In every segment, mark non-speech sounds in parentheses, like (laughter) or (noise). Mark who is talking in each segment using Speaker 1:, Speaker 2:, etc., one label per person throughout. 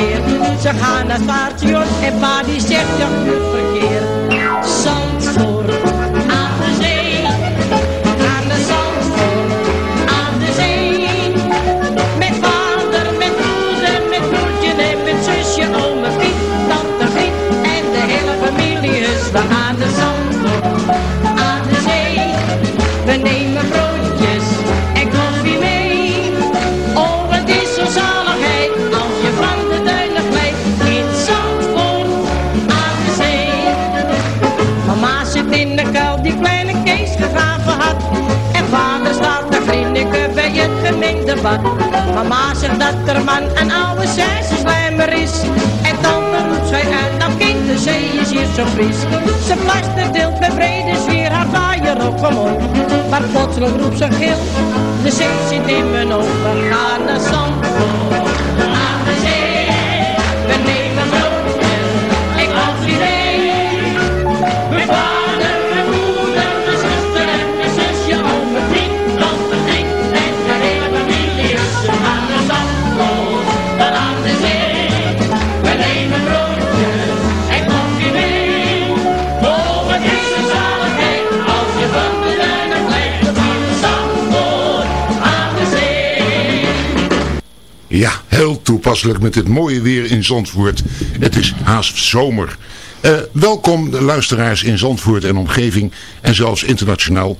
Speaker 1: weer. Ze gaan naar het paardje en pa die zegt dat het verkeerd. Kleine Kees gegraven had. En vader staat te grinniken bij het gemengde bad. Mama zegt dat er man een oude slijmer is. En dan roept zij uit, nou kind, de zee is hier zo fris. Ze plaster deelt met brede zwier haar vaaier op omhoog. Maar plotseling roept ze gil, de zee zit in mijn ogen. Ga naar Zandvoort,
Speaker 2: heel toepasselijk met dit mooie weer in Zandvoort. Het is haast zomer. Eh, welkom de luisteraars in Zandvoort en omgeving en zelfs internationaal.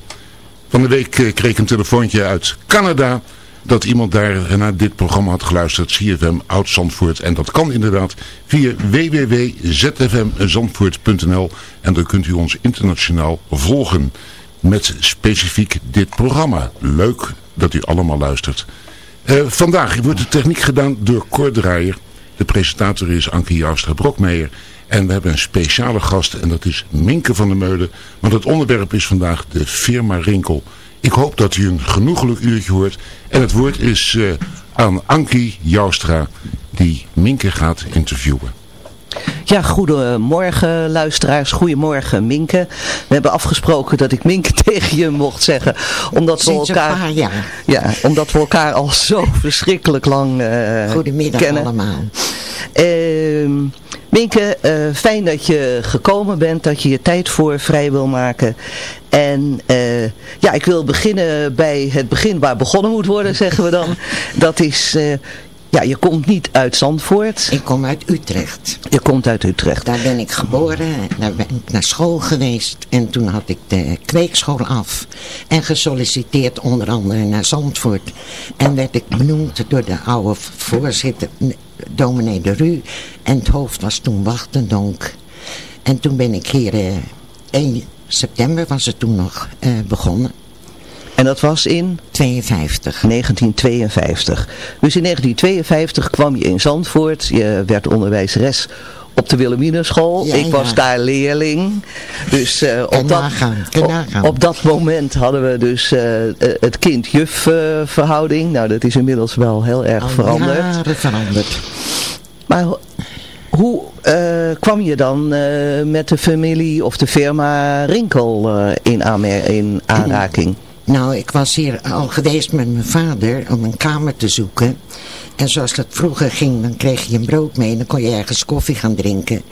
Speaker 2: Van de week eh, kreeg ik een telefoontje uit Canada dat iemand daar naar dit programma had geluisterd, CFM Oud Zandvoort. En dat kan inderdaad via www.zfmzandvoort.nl en dan kunt u ons internationaal volgen met specifiek dit programma. Leuk dat u allemaal luistert. Eh, vandaag wordt de techniek gedaan door Cor Draaier. De presentator is Anke Joustra Brokmeijer. En we hebben een speciale gast en dat is Minke van der Meulen. Want het onderwerp is vandaag de firma Rinkel. Ik hoop dat u een genoegelijk uurtje hoort. En het woord is eh, aan Ankie Joustra die Minke gaat interviewen.
Speaker 3: Ja, goedemorgen luisteraars. Goedemorgen Minke. We hebben afgesproken dat ik Minke (laughs) tegen je mocht zeggen. Omdat we elkaar,
Speaker 4: een paar jaar.
Speaker 3: Ja, omdat we elkaar al zo (laughs) verschrikkelijk lang eh,
Speaker 4: Goedemiddag
Speaker 3: kennen.
Speaker 4: allemaal.
Speaker 3: Ehm, Minke, eh, fijn dat je gekomen bent, dat je je tijd voor vrij wil maken. En eh, ja, ik wil beginnen bij het begin waar begonnen moet worden, zeggen we dan. (laughs) Dat is, ja, je komt niet uit Zandvoort,
Speaker 4: Ik kom uit Utrecht.
Speaker 3: je komt uit Utrecht.
Speaker 4: Daar ben ik geboren, daar ben ik naar school geweest en toen had ik de kweekschool af en gesolliciteerd onder andere naar Zandvoort. En werd ik benoemd door de oude voorzitter, dominee de Ru en het hoofd was toen Wachtendonk. En toen ben ik hier, eh 1 september was het toen nog eh, begonnen,
Speaker 3: En dat was in
Speaker 4: 52.
Speaker 3: 1952. Dus in 1952 kwam je in Zandvoort. Je werd onderwijzeres op de Wilhelminenschool.
Speaker 4: Ja,
Speaker 3: ik was
Speaker 4: ja.
Speaker 3: daar leerling. Dus eh, op, dat, op, dat moment hadden we dus eh, eh, het kind-juf eh, verhouding. Nou, dat is inmiddels wel heel erg
Speaker 4: Al
Speaker 3: veranderd.
Speaker 4: veranderd.
Speaker 3: Maar ho- hoe kwam je dan met de familie of de firma Rinkel in, in aanraking?
Speaker 4: Nou, ik was hier al geweest met mijn vader om een kamer te zoeken. En zoals dat vroeger ging, dan kreeg je een brood mee en dan kon je ergens koffie gaan drinken.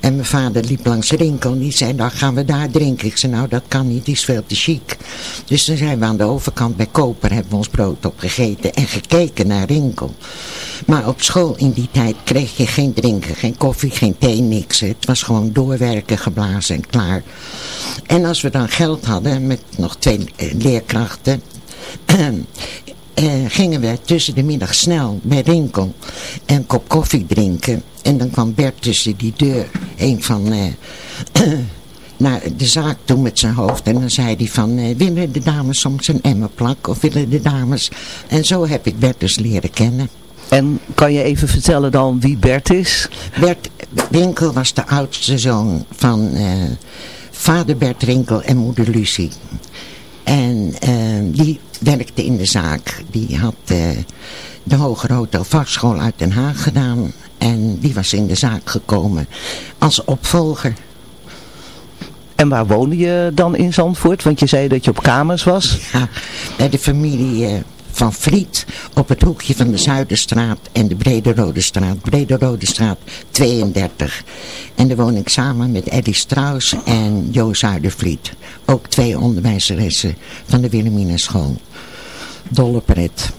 Speaker 4: En mijn vader liep langs de Rinkel en die zei, dan gaan we daar drinken. Ik zei, nou dat kan niet, die is veel te chic. Dus toen zijn we aan de overkant bij Koper, hebben we ons brood opgegeten en gekeken naar Rinkel. Maar op school in die tijd kreeg je geen drinken, geen koffie, geen thee, niks. Het was gewoon doorwerken, geblazen en klaar. En als we dan geld hadden met nog twee eh, leerkrachten... (clears throat) eh, gingen we tussen de middag snel bij Rinkel een kop koffie drinken. En dan kwam Bert tussen die deur, een van... eh, (clears throat) naar de zaak toe met zijn hoofd. En dan zei hij van, eh, willen de dames soms een emmerplak? Of willen de dames... En zo heb ik Bert dus leren kennen.
Speaker 3: En kan je even vertellen dan wie Bert is?
Speaker 4: Bert Rinkel was de oudste zoon van vader Bert Rinkel en moeder Lucie. En eh, die werkte in de zaak. Die had eh, de Hoger Hotel Vakschool uit Den Haag gedaan. En die was in de zaak gekomen als opvolger.
Speaker 3: En waar woonde je dan in Zandvoort? Want je zei dat je op kamers was.
Speaker 4: Ja, bij de familie eh, van Vliet op het hoekje van de Zuiderstraat en de Brede Rode Straat. Brede Rode Straat 32. En daar woon ik samen met Eddie Strauss en Jo Zuidervliet. Ook twee onderwijzeressen van de Wilhelmina School. Dolle pret.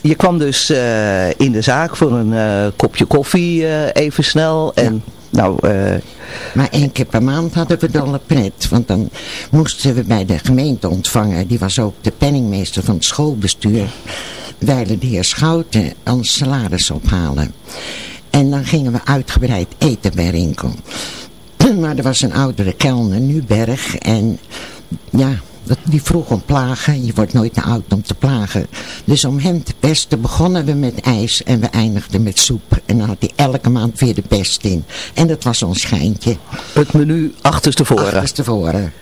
Speaker 3: Je kwam dus eh, in de zaak voor een eh, kopje koffie eh, even snel. En nou...
Speaker 4: maar één keer per maand hadden we dolle pret. Want dan moesten we bij de gemeente ontvangen. Die was ook de penningmeester van het schoolbestuur. Wijlen de heer Schouten ons salaris ophalen. En dan gingen we uitgebreid eten bij Rinkel. (clears throat) Maar er was een oudere kelner, Nuberg. En ja, die vroeg om plagen. Je wordt nooit te oud om te plagen. Dus om hem te pesten begonnen we met ijs en we eindigden met soep. En dan had hij elke maand weer de pest in. En dat was ons schijntje.
Speaker 3: Het menu achterstevoren.
Speaker 4: Achterstevoren.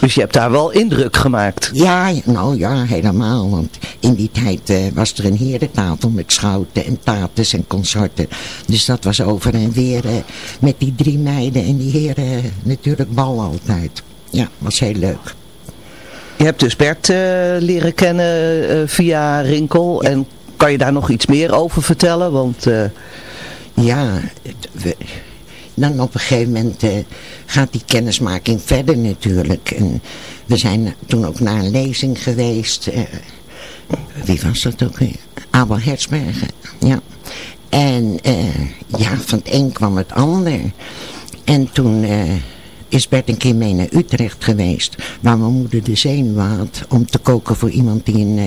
Speaker 3: Dus je hebt daar wel indruk gemaakt.
Speaker 4: Ja, nou ja, helemaal. Want in die tijd uh, was er een herentafel met schouten en tates en consorten. Dus dat was over en weer uh, met die drie meiden en die heren natuurlijk bal altijd. Ja, was heel leuk.
Speaker 3: Je hebt dus Bert uh, leren kennen uh, via Rinkel. Ja. En kan je daar nog iets meer over vertellen? Want, uh...
Speaker 4: Ja, we, dan op een gegeven moment gaat die kennismaking verder natuurlijk. En we zijn toen ook naar een lezing geweest. wie was dat ook weer? Abel Herzbergen. Ja. En ja, van het een kwam het ander. En toen is Bert een keer mee naar Utrecht geweest. Waar mijn moeder de zenuwen had om te koken voor iemand die een uh,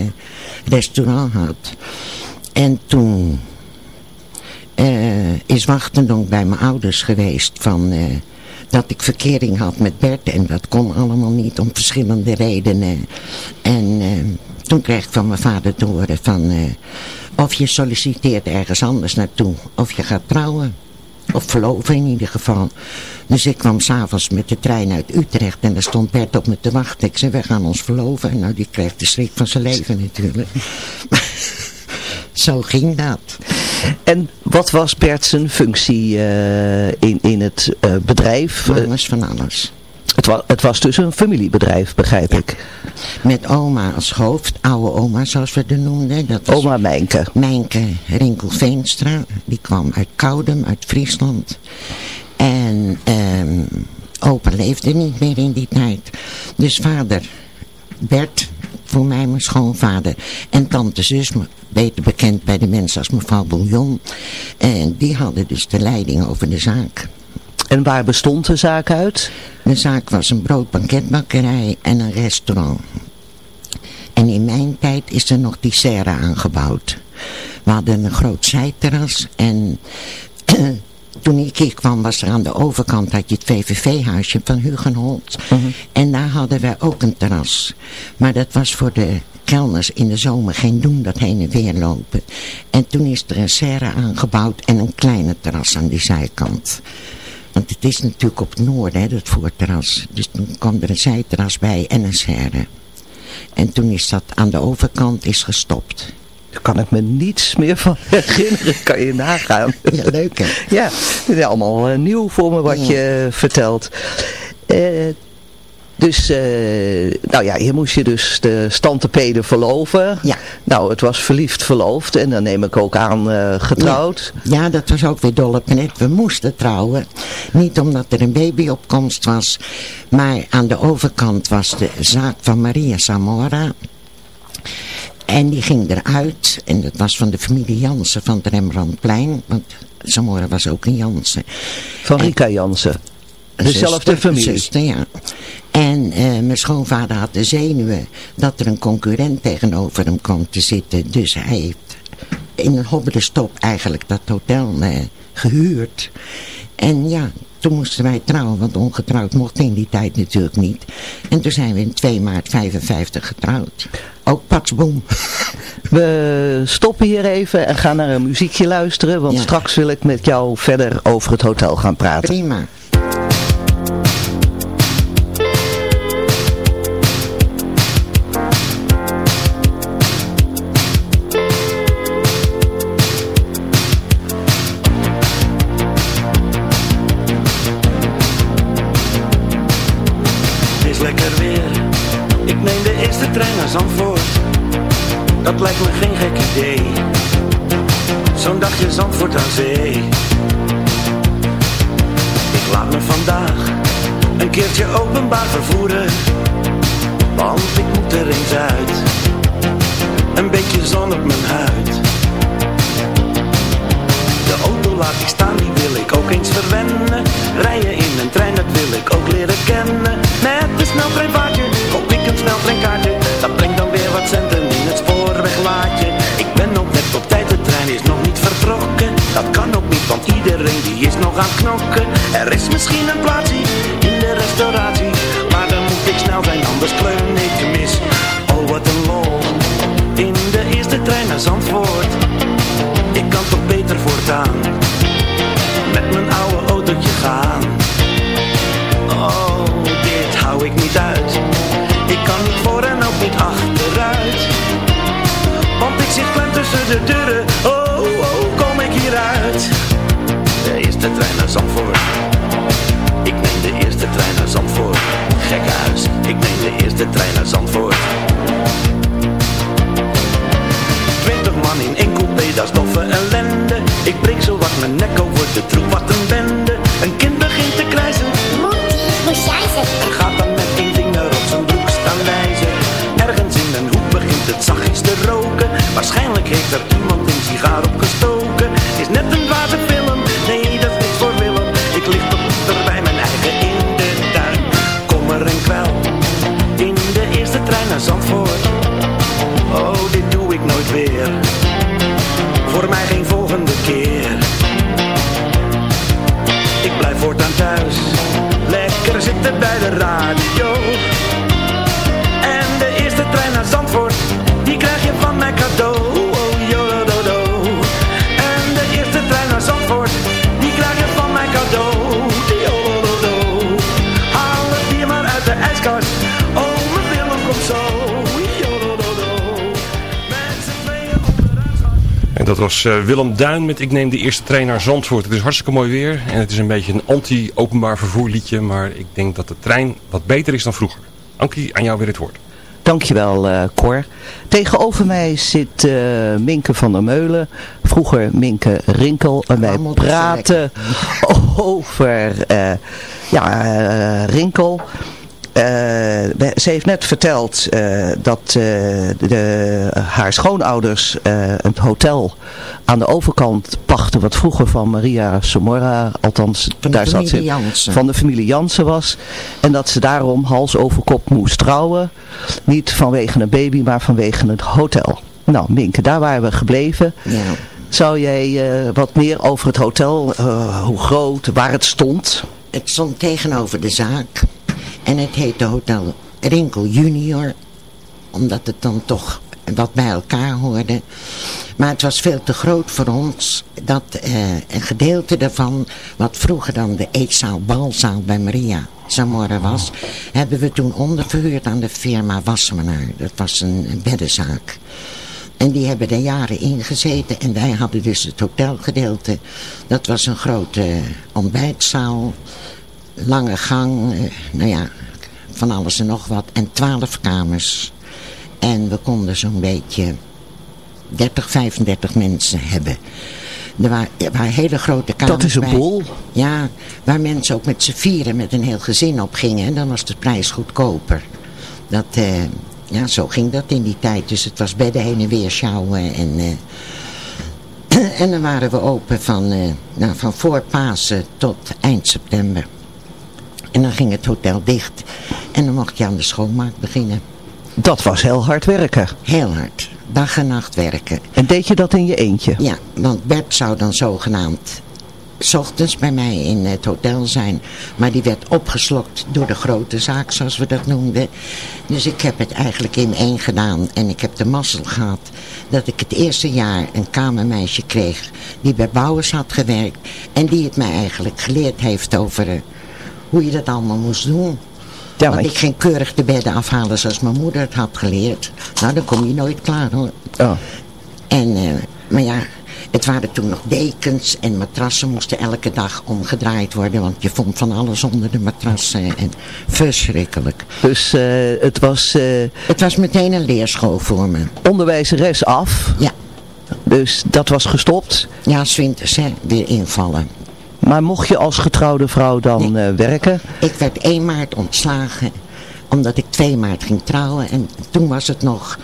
Speaker 4: restaurant had. En toen uh, is Wachtendonk bij mijn ouders geweest van... Uh, dat ik verkering had met Bert en dat kon allemaal niet om verschillende redenen. En toen kreeg ik van mijn vader te horen van... of je solliciteert ergens anders naartoe of je gaat trouwen. Of verloven in ieder geval. Dus ik kwam s'avonds met de trein uit Utrecht en daar stond Bert op me te wachten. Ik zei, we gaan ons verloven. En nou, die kreeg de schrik van zijn leven natuurlijk. (laughs) Zo ging dat.
Speaker 3: En wat was Bert zijn functie uh, in, in het uh, bedrijf?
Speaker 4: Alles van alles.
Speaker 3: Het was, het was dus een familiebedrijf, begrijp ik.
Speaker 4: Met oma als hoofd, oude oma zoals we het noemden. Dat was
Speaker 3: oma Mijnke.
Speaker 4: Mijnke Rinkel Veenstra. Die kwam uit Koudem, uit Friesland. En um, opa leefde niet meer in die tijd. Dus vader, Bert, voor mij mijn schoonvader. En tante zus, beter bekend bij de mensen als mevrouw Bouillon. En die hadden dus de leiding over de zaak.
Speaker 3: En waar bestond de zaak uit?
Speaker 4: De zaak was een broodbanketbakkerij en een restaurant. En in mijn tijd is er nog die serre aangebouwd. We hadden een groot zijterras en (clears throat) toen ik hier kwam was er aan de overkant had je het VVV-huisje van Hugenholt. Uh En daar hadden wij ook een terras. Maar dat was voor de kelners in de zomer geen doen dat heen en weer lopen. En toen is er een serre aangebouwd en een kleine terras aan die zijkant. Want het is natuurlijk op het noorden, hè, dat voorterras. Dus toen kwam er een zijterras bij en een serre. En toen is dat aan de overkant is gestopt.
Speaker 3: Daar kan ik me niets meer van (laughs) herinneren, kan je nagaan.
Speaker 4: Ja, leuk hè?
Speaker 3: Ja, het is allemaal uh, nieuw voor me wat ja. je vertelt. Uh, dus, uh, nou ja, hier moest je dus de stantepeden verloven.
Speaker 4: Ja.
Speaker 3: Nou, het was verliefd verloofd en dan neem ik ook aan uh, getrouwd.
Speaker 4: Ja. ja. dat was ook weer dol op net. We moesten trouwen. Niet omdat er een baby op komst was, maar aan de overkant was de zaak van Maria Zamora. En die ging eruit. En dat was van de familie Jansen van het Rembrandtplein. Want Zamora was ook een Jansen.
Speaker 3: Van Rika Jansen. Dezelfde familie.
Speaker 4: Zuster, ja. En uh, mijn schoonvader had de zenuwen dat er een concurrent tegenover hem kwam te zitten. Dus hij heeft in een hobbelstop eigenlijk dat hotel uh, gehuurd. En ja, toen moesten wij trouwen, want ongetrouwd mocht in die tijd natuurlijk niet. En toen zijn we in 2 maart 55 getrouwd. Ook patsboom. (laughs)
Speaker 3: We stoppen hier even en gaan naar een muziekje luisteren, want ja. straks wil ik met jou verder over het hotel gaan praten.
Speaker 4: Prima.
Speaker 5: Lijkt me geen gek idee. Zo'n dagje Zandvoort aan zee. Ik laat me vandaag een keertje openbaar vervoeren, want ik moet er eens uit. Een beetje zon op mijn huid. De auto laat ik staan, die Ik ben nog net op tijd, de trein is nog niet vertrokken. Dat kan ook niet, want iedereen die is nog aan het knokken. Er is misschien een plaatsje in de restauratie. Maar dan moet ik snel zijn, anders kleun ik mis. Oh, wat een lol. In de eerste trein naar Zandvoort. Ik kan toch beter voortaan Met mijn oude autootje gaan Oh, dit hou ik niet uit de deuren. Oh, oh, kom ik hieruit? De eerste trein naar Zandvoort
Speaker 6: was eh, Willem Duin met Ik neem de eerste trein naar Zandvoort. Het is hartstikke mooi weer en het is een beetje een anti-openbaar vervoer liedje. Maar ik denk dat de trein wat beter is dan vroeger. Ankie, aan jou weer het woord.
Speaker 3: Dankjewel eh Cor. Tegenover mij zit eh, Minke van der Meulen. Vroeger Minke Rinkel. En wij
Speaker 4: Allemaal dus
Speaker 3: praten (laughs) over eh, ja, eh, Rinkel. Eh, ze heeft net verteld eh, dat eh, de, haar schoonouders een hotel aan de overkant pachten wat vroeger van Maria Somora, althans
Speaker 4: Van de
Speaker 3: daar zat
Speaker 4: familie
Speaker 3: ze,
Speaker 4: Jansen.
Speaker 3: van de familie Jansen was. En dat ze daarom hals over kop moest trouwen. Niet vanwege een baby, maar vanwege het hotel. Nou Minke, daar waren we gebleven.
Speaker 4: Ja.
Speaker 3: Zou jij wat meer over het hotel, hoe groot, waar het stond?
Speaker 4: Het stond tegenover de zaak. En het heette Hotel Rinkel Junior. Omdat het dan toch wat bij elkaar hoorde. Maar het was veel te groot voor ons. Dat eh, een gedeelte daarvan, wat vroeger dan de eetzaal, balzaal bij Maria Zamora was. Hebben we toen onderverhuurd aan de firma Wassenaar. Dat was een, beddenzaak. En die hebben er jaren in gezeten. En wij hadden dus het hotelgedeelte. Dat was een grote ontbijtzaal. Lange gang. eh, nou ja, van alles en nog wat. En twaalf kamers. En we konden zo'n beetje 30, 35 mensen hebben. Er waren, er waren hele grote kamers
Speaker 3: Dat is een
Speaker 4: bij.
Speaker 3: boel.
Speaker 4: Ja, waar mensen ook met z'n vieren met een heel gezin op gingen. En dan was de prijs goedkoper. Dat, eh, ja, zo ging dat in die tijd. Dus het was bedden heen en weer sjouwen. En, eh, (clears throat) en dan waren we open van, eh, nou, van voor Pasen tot eind september. En dan ging het hotel dicht. En dan mocht je aan de schoonmaak beginnen.
Speaker 3: Dat was heel hard werken.
Speaker 4: Heel hard. Dag en nacht werken.
Speaker 3: En deed je dat in je eentje?
Speaker 4: Ja, want Bert zou dan zogenaamd 's ochtends bij mij in het hotel zijn. Maar die werd opgeslokt door de grote zaak, zoals we dat noemden. Dus ik heb het eigenlijk in één gedaan. En ik heb de mazzel gehad dat ik het eerste jaar een kamermeisje kreeg... die bij Bouwers had gewerkt. En die het mij eigenlijk geleerd heeft over eh, hoe je dat allemaal moest doen.
Speaker 3: Ja,
Speaker 4: Want
Speaker 3: want-
Speaker 4: ik ging keurig de bedden afhalen zoals mijn moeder het had geleerd. Nou, dan kom je nooit klaar hoor.
Speaker 3: Oh.
Speaker 4: En, eh, maar ja, Het waren toen nog dekens en matrassen moesten elke dag omgedraaid worden. Want je vond van alles onder de matrassen. En verschrikkelijk.
Speaker 3: Dus eh, het was eh,
Speaker 4: Het was meteen een leerschool voor me.
Speaker 3: onderwijzeres af.
Speaker 4: Ja,
Speaker 3: Dus dat was gestopt.
Speaker 4: ja, 's winters hè, weer invallen.
Speaker 3: Maar mocht je als getrouwde vrouw dan eh, werken?
Speaker 4: Ik werd 1 maart ontslagen omdat ik 2 maart ging trouwen. En toen was het nog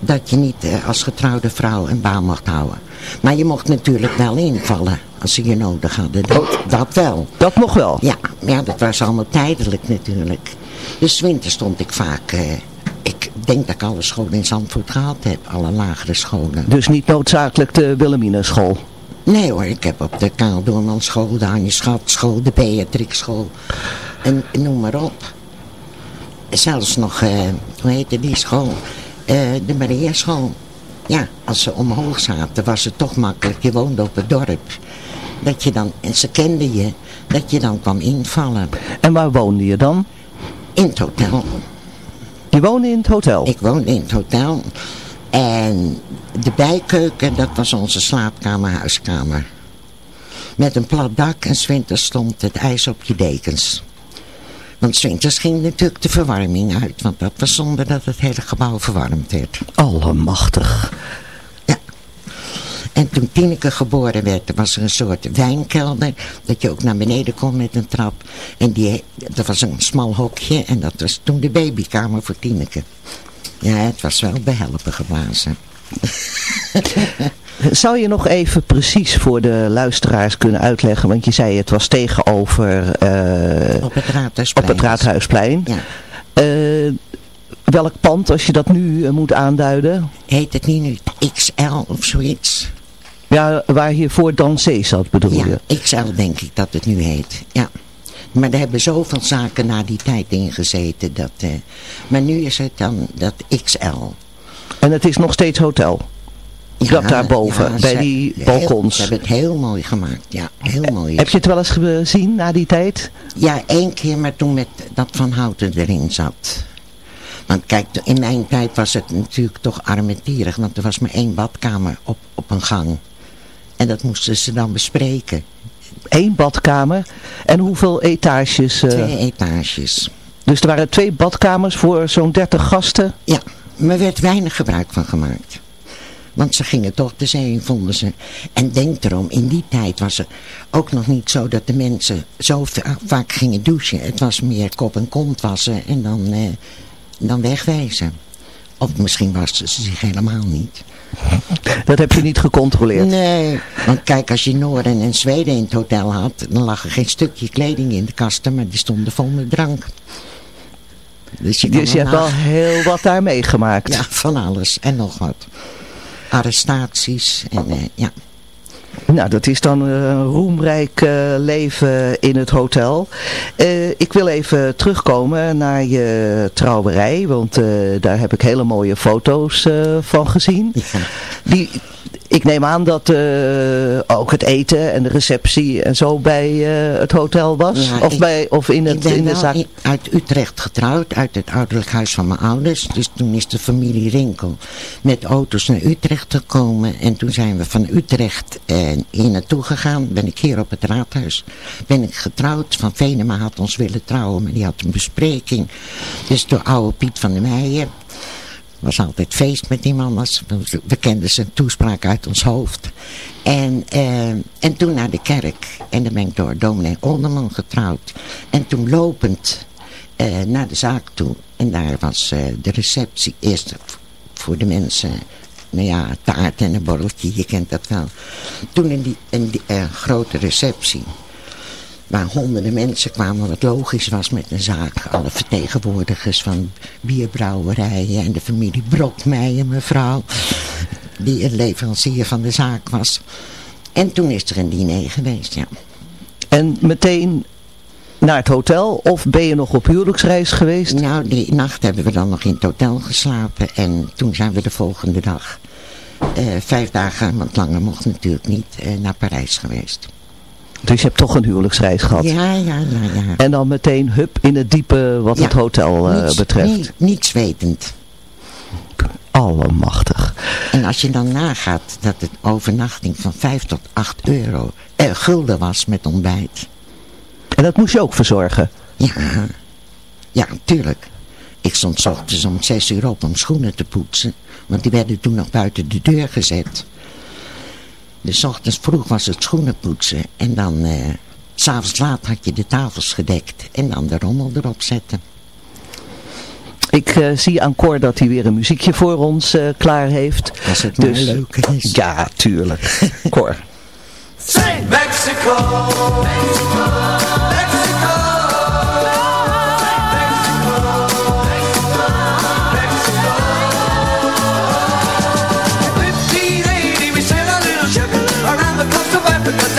Speaker 4: dat je niet eh, als getrouwde vrouw een baan mocht houden. Maar je mocht natuurlijk wel invallen als ze je nodig hadden. Dat, dat wel.
Speaker 3: Dat mocht wel.
Speaker 4: Ja, ja, dat was allemaal tijdelijk natuurlijk. Dus 's winters stond ik vaak... eh, ik denk dat ik alle scholen in Zandvoort gehad heb. Alle lagere scholen.
Speaker 3: Dus niet noodzakelijk de Wilhelminenschool.
Speaker 4: Nee hoor, ik heb op de Doorman school, de Anje Schat school, de Beatrix school. En noem maar op. Zelfs nog, eh, hoe heette die school? Eh, de Maria school. Ja, als ze omhoog zaten was het toch makkelijk. Je woonde op het dorp. Dat je dan, en ze kenden je, dat je dan kwam invallen.
Speaker 3: En waar woonde je dan?
Speaker 4: In het hotel.
Speaker 3: Je woonde in het hotel.
Speaker 4: Ik woonde in het hotel. En de bijkeuken, dat was onze slaapkamer, huiskamer. Met een plat dak en 's winters stond het ijs op je dekens. Want 's winters ging natuurlijk de verwarming uit. Want dat was zonder dat het hele gebouw verwarmd werd.
Speaker 3: Allemachtig.
Speaker 4: Ja. En toen Tineke geboren werd, was er een soort wijnkelder. Dat je ook naar beneden kon met een trap. En die, dat was een smal hokje. En dat was toen de babykamer voor Tineke. Ja, het was wel behelpen geblazen. (laughs)
Speaker 3: Zou je nog even precies voor de luisteraars kunnen uitleggen? Want je zei het was tegenover eh,
Speaker 4: Op het Raadhuisplein.
Speaker 3: op het Raadhuisplein.
Speaker 4: Ja.
Speaker 3: Eh, welk pand, als je dat nu eh, moet aanduiden?
Speaker 4: Heet het niet nu XL of zoiets?
Speaker 3: Ja, waar hiervoor Dansé zat bedoel je?
Speaker 4: Ja, XL denk ik dat het nu heet. Ja. Maar er hebben zoveel zaken na die tijd ingezeten. Dat, eh, maar nu is het dan dat XL.
Speaker 3: En het is nog steeds hotel? Dat daarboven, bij
Speaker 4: ze-
Speaker 3: die
Speaker 4: heel-
Speaker 3: balkons.
Speaker 4: Ze hebben het heel mooi gemaakt. Ja, heel mooi.
Speaker 3: Heb je het wel eens gezien na die tijd?
Speaker 4: Ja, één keer, maar toen met dat Van Houten erin zat. Want kijk, in mijn tijd was het natuurlijk toch armetierig. Want er was maar één badkamer op, op een gang. En dat moesten ze dan bespreken.
Speaker 3: Eén badkamer. En hoeveel etages? eh,
Speaker 4: Twee etages.
Speaker 3: dus er waren twee badkamers voor zo'n 30 gasten.
Speaker 4: Ja, maar er werd weinig gebruik van gemaakt. Want ze gingen toch de zee in, vonden ze. En denk erom, in die tijd was het ook nog niet zo dat de mensen zo va- vaak gingen douchen. Het was meer kop en kont wassen en dan, eh, dan wegwezen. Of misschien wasten ze zich helemaal niet.
Speaker 3: Dat heb je niet gecontroleerd.
Speaker 4: Nee, want kijk, als je Noorden en Zweden in het hotel had, dan lag er geen stukje kleding in de kasten, maar die stonden vol met drank. Dus je,
Speaker 3: Dus je hebt wel heel wat daar meegemaakt.
Speaker 4: Ja, van alles en nog wat. Arrestaties en eh, ja.
Speaker 3: Nou, dat is dan een roemrijk eh, leven in het hotel. Eh, ik wil even terugkomen naar je trouwerij, want eh, daar heb ik hele mooie foto's eh, van gezien.
Speaker 4: Ja.
Speaker 3: Die, ik neem aan dat eh, ook het eten en de receptie en zo bij eh, het hotel was.
Speaker 4: Ja,
Speaker 3: of,
Speaker 4: ik-
Speaker 3: bij, of in,
Speaker 4: ik
Speaker 3: het,
Speaker 4: ben
Speaker 3: in de zaak.
Speaker 4: in- uit Utrecht getrouwd, uit het ouderlijk huis van mijn ouders. Dus toen is de familie Rinkel met auto's naar Utrecht gekomen. En toen zijn we van Utrecht eh, hier naartoe gegaan. Ben ik hier op het raadhuis. Ben ik getrouwd. Van Venema had ons willen trouwen, maar die had een bespreking. Dus door oude Piet van der Meijen. Was altijd feest met die man. als- We, kenden zijn toespraak uit ons hoofd. En, eh, en toen naar de kerk. En dan ben ik door dominee Olderman getrouwd. En toen lopend eh, naar de zaak toe. En daar was eh, de receptie eerst voor de mensen. Nou ja, taart en een borreltje, je kent dat wel. Toen in die, in die grote receptie waar honderden mensen kwamen, wat logisch was met een zaak. Alle vertegenwoordigers van bierbrouwerijen en de familie Brokmeijer, mevrouw, die een leverancier van de zaak was. En toen is er een diner geweest, ja.
Speaker 3: En meteen naar het hotel of ben je nog op huwelijksreis geweest?
Speaker 4: Nou, die nacht hebben we dan nog in het hotel geslapen en toen zijn we de volgende dag, eh, vijf dagen, want langer mocht natuurlijk niet, eh, naar Parijs geweest.
Speaker 3: Dus je hebt toch een huwelijksreis gehad.
Speaker 4: Ja, ja, ja, ja.
Speaker 3: En dan meteen hup in het diepe wat
Speaker 4: Ja,
Speaker 3: het hotel eh,
Speaker 4: Niets-
Speaker 3: betreft.
Speaker 4: niet- niets wetend.
Speaker 3: Allemachtig.
Speaker 4: En als je dan nagaat dat het overnachting van 5 tot 8 euro, eh, gulden was met ontbijt.
Speaker 3: En dat moest je ook verzorgen.
Speaker 4: Ja, ja, tuurlijk. Ik stond 's ochtends om 6 uur op om schoenen te poetsen. Want die werden toen nog buiten de deur gezet. Dus ochtends vroeg was het schoenen poetsen. En dan, eh, s'avonds laat had je de tafels gedekt. En dan de rommel erop zetten.
Speaker 3: Ik eh, zie aan Cor dat hij weer een muziekje voor ons eh, klaar heeft.
Speaker 4: Als het maar
Speaker 3: Dus-
Speaker 4: leuk is.
Speaker 3: Ja, tuurlijk. (laughs) Cor.
Speaker 7: Mexico, Mexico. The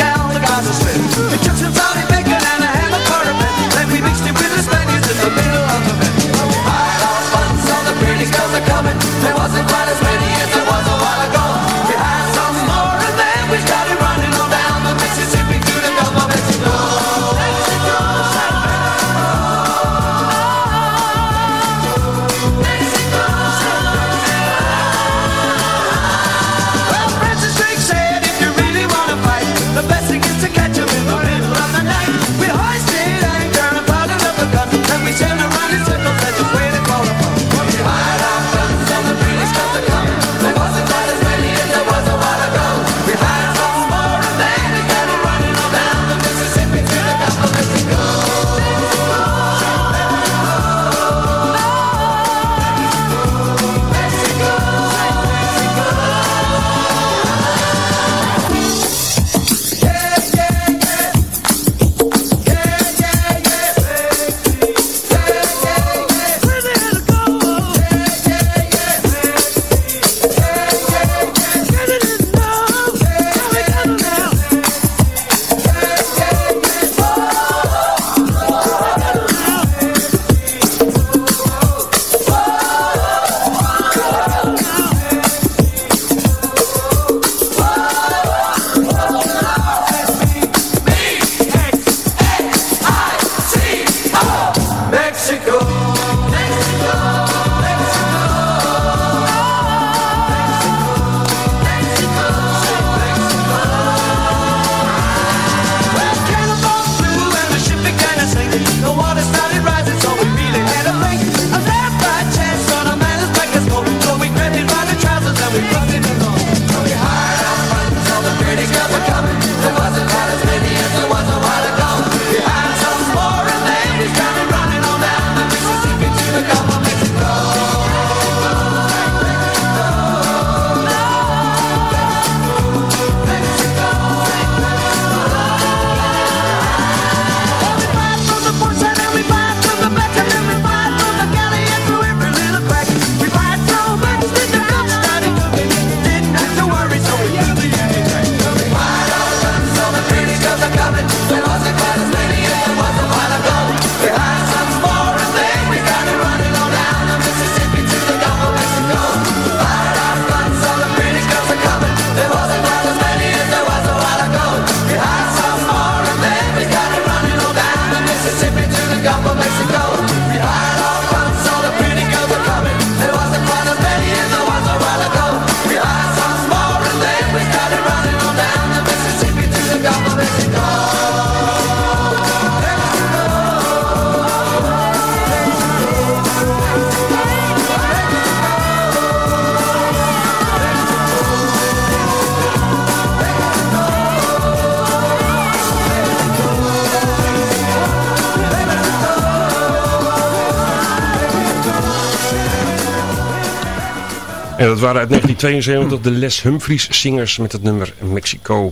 Speaker 6: waren uit 1972 de Les Humphries zingers met het nummer Mexico.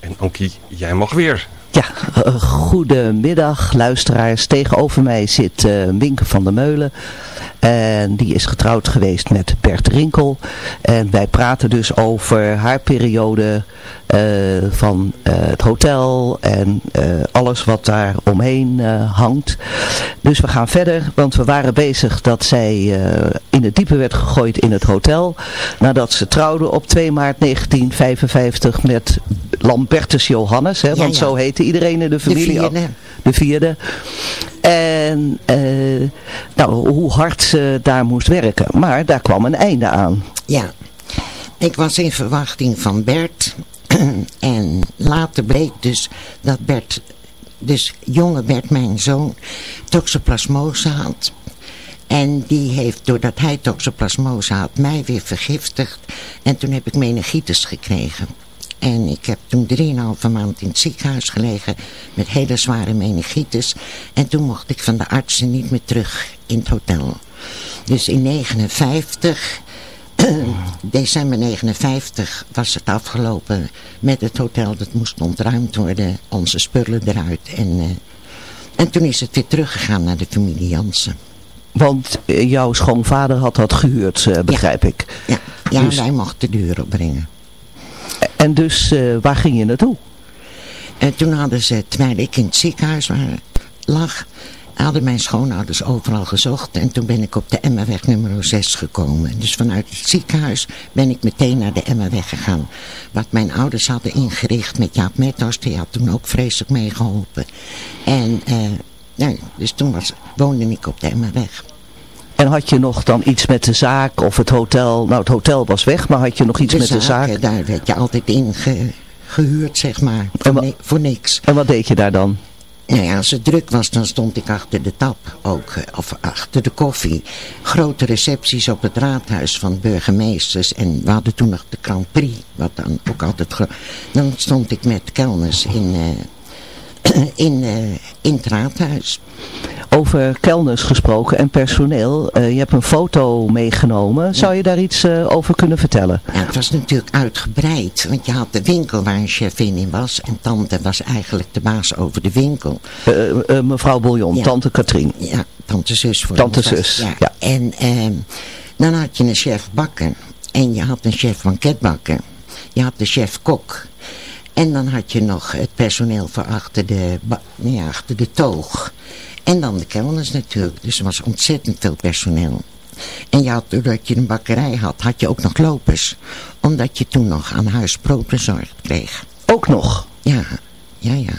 Speaker 6: En Ankie, jij mag weer.
Speaker 3: Ja, uh, goedemiddag luisteraars. Tegenover mij zit Winke van der Meulen. En die is getrouwd geweest met Bert Rinkel. En wij praten dus over haar periode van het hotel en alles wat daar omheen hangt. Dus we gaan verder, want we waren bezig dat zij in het diepe werd gegooid in het hotel. Nadat ze trouwde op 2 maart 1955 met Lambertus Johannes. Hè, want ja, zo heette iedereen in de familie.
Speaker 4: De vierde.
Speaker 3: De vierde. En eh, nou, hoe hard ze daar moest werken. Maar daar kwam een einde aan.
Speaker 4: Ja, ik was in verwachting van Bert. (clears throat) en later bleek dus dat Bert, dus jonge Bert, mijn zoon, toxoplasmose had. En die heeft, doordat hij toxoplasmose had, mij weer vergiftigd. En toen heb ik meningitis gekregen. En ik heb toen 3,5 maand in het ziekenhuis gelegen met hele zware meningitis. En toen mocht ik van de artsen niet meer terug in het hotel. Dus in 59, (clears throat) december 59 was het afgelopen met het hotel. Dat moest ontruimd worden, onze spullen eruit. En, uh, en toen is het weer teruggegaan naar de familie Jansen.
Speaker 3: Want eh, jouw schoonvader had dat gehuurd, uh, begrijp
Speaker 4: ja.
Speaker 3: ik.
Speaker 4: Ja, ja dus... wij mochten de deur opbrengen.
Speaker 3: En dus, waar ging je naartoe?
Speaker 4: En toen hadden ze, terwijl ik in het ziekenhuis lag, hadden mijn schoonouders overal gezocht. En toen ben ik op de Emmerweg nummer 6 gekomen. Dus vanuit het ziekenhuis ben ik meteen naar de Emmerweg gegaan. Wat mijn ouders hadden ingericht met Jaap Methorst. Die had toen ook vreselijk meegeholpen. En uh, nee, dus toen was, woonde ik op de Emmerweg.
Speaker 3: En had je nog dan iets met de zaak of het hotel? Nou, het hotel was weg, maar had je nog iets
Speaker 4: de
Speaker 3: met de zaak?
Speaker 4: Daar werd je altijd in ge, gehuurd, zeg maar. Voor, ni voor, niks.
Speaker 3: En wat deed je daar dan?
Speaker 4: Nou ja, als het druk was, dan stond ik achter de tap ook. Of achter de koffie. Grote recepties op het raadhuis van burgemeesters. En we hadden toen nog de Grand Prix. Wat dan ook altijd... Dan stond ik met kelners in... Uh, (clears throat) in, uh, in het raadhuis.
Speaker 3: Over kelners gesproken en personeel. Uh, je hebt een foto meegenomen. Zou je daar iets uh, over kunnen vertellen?
Speaker 4: Ja, het was natuurlijk uitgebreid. Want je had de winkel waar een chefin in was. En tante was eigenlijk de baas over de winkel.
Speaker 3: Mevrouw Bouillon, ja. tante Katrien.
Speaker 4: Ja, tante zus voor
Speaker 3: Tante zus, ja.
Speaker 4: ja. En ehm, dan had je een chef bakken. En je had een chef banketbakken. Je had de chef kok. En dan had je nog het personeel voor achter de, ja, achter de toog. En dan de kelners natuurlijk. Dus er was ontzettend veel personeel. En je had, doordat je een bakkerij had, had je ook nog lopers. Omdat je toen nog aan huis brood bezorgd kreeg.
Speaker 3: Ook nog?
Speaker 4: Ja, ja, ja.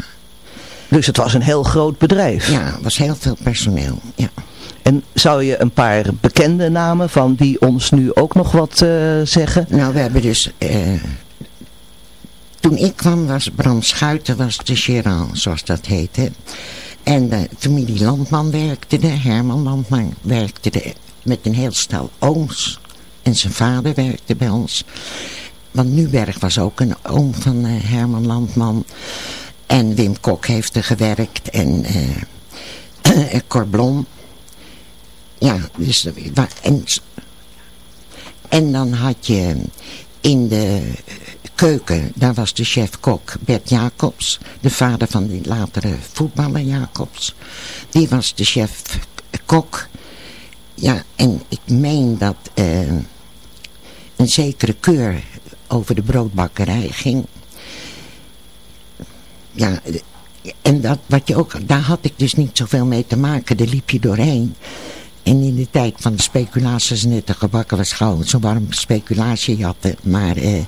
Speaker 3: Dus het was een heel groot bedrijf?
Speaker 4: Ja, het was heel veel personeel, ja.
Speaker 3: En zou je een paar bekende namen van die ons nu ook nog wat uh, zeggen?
Speaker 4: Nou, we hebben dus... Uh, toen ik kwam was Bram Schuiten was de gérant, zoals dat heette. En de familie Landman werkte er, Herman Landman werkte er met een heel stel ooms. En zijn vader werkte bij ons. Want Nuberg was ook een oom van uh, Herman Landman. En Wim Kok heeft er gewerkt. En uh, Cor Blom. Ja, dus... En, en dan had je in de keuken, daar was de chef-kok Bert Jacobs, de vader van die latere voetballer Jacobs. Die was de chef-kok. Ja, en ik meen dat uh, een zekere keur over de broodbakkerij ging. Ja, en dat, wat je ook, daar had ik dus niet zoveel mee te maken. Daar liep je doorheen. En in de tijd van de speculaties net de gebakken was gauw zo warm speculatie jatten. Maar uh,